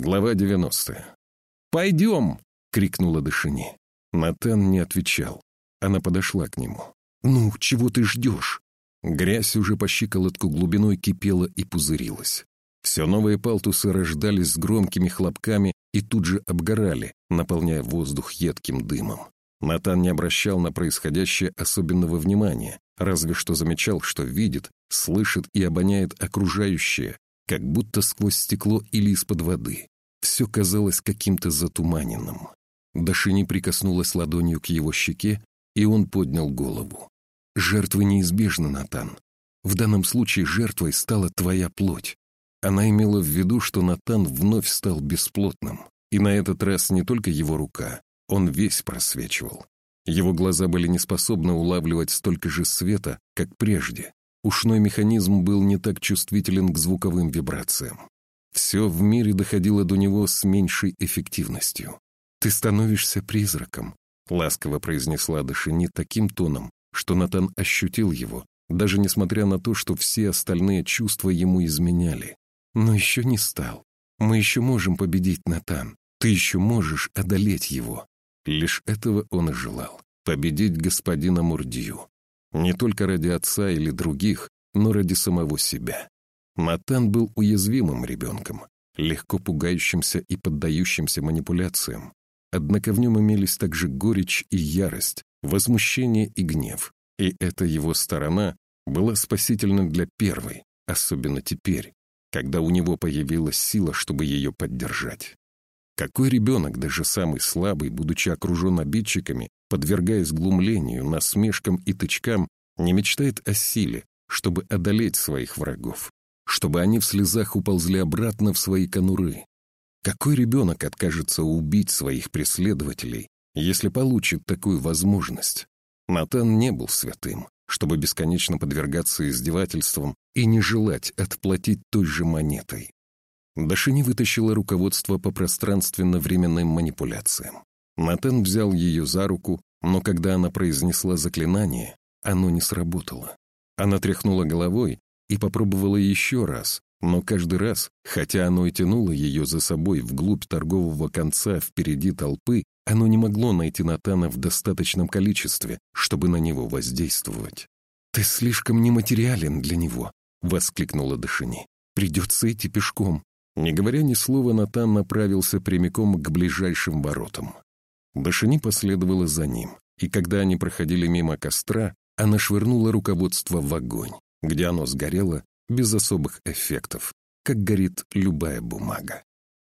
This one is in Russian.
Глава 90. «Пойдем!» — крикнула Дашини. Натан не отвечал. Она подошла к нему. «Ну, чего ты ждешь?» Грязь уже по щиколотку глубиной кипела и пузырилась. Все новые палтусы рождались с громкими хлопками и тут же обгорали, наполняя воздух едким дымом. Натан не обращал на происходящее особенного внимания, разве что замечал, что видит, слышит и обоняет окружающее, как будто сквозь стекло или из-под воды. Все казалось каким-то затуманенным. Дашини прикоснулась ладонью к его щеке, и он поднял голову. «Жертвы неизбежны, Натан. В данном случае жертвой стала твоя плоть». Она имела в виду, что Натан вновь стал бесплотным, и на этот раз не только его рука, он весь просвечивал. Его глаза были не способны улавливать столько же света, как прежде, Ушной механизм был не так чувствителен к звуковым вибрациям. Все в мире доходило до него с меньшей эффективностью. «Ты становишься призраком», — ласково произнесла Дашини таким тоном, что Натан ощутил его, даже несмотря на то, что все остальные чувства ему изменяли. «Но еще не стал. Мы еще можем победить Натан. Ты еще можешь одолеть его». Лишь этого он и желал — победить господина Мурдию. Не только ради отца или других, но ради самого себя. Матан был уязвимым ребенком, легко пугающимся и поддающимся манипуляциям. Однако в нем имелись также горечь и ярость, возмущение и гнев. И эта его сторона была спасительна для первой, особенно теперь, когда у него появилась сила, чтобы ее поддержать. Какой ребенок, даже самый слабый, будучи окружен обидчиками, подвергаясь глумлению, насмешкам и тычкам, не мечтает о силе, чтобы одолеть своих врагов, чтобы они в слезах уползли обратно в свои конуры? Какой ребенок откажется убить своих преследователей, если получит такую возможность? Натан не был святым, чтобы бесконечно подвергаться издевательствам и не желать отплатить той же монетой. Дашини вытащила руководство по пространственно-временным манипуляциям. Натан взял ее за руку, но когда она произнесла заклинание, оно не сработало. Она тряхнула головой и попробовала еще раз, но каждый раз, хотя оно и тянуло ее за собой вглубь торгового конца впереди толпы, оно не могло найти Натана в достаточном количестве, чтобы на него воздействовать. «Ты слишком нематериален для него», — воскликнула Дашини. «Придется идти пешком. Не говоря ни слова, Натан направился прямиком к ближайшим воротам. Дашини последовала за ним, и когда они проходили мимо костра, она швырнула руководство в огонь, где оно сгорело без особых эффектов, как горит любая бумага.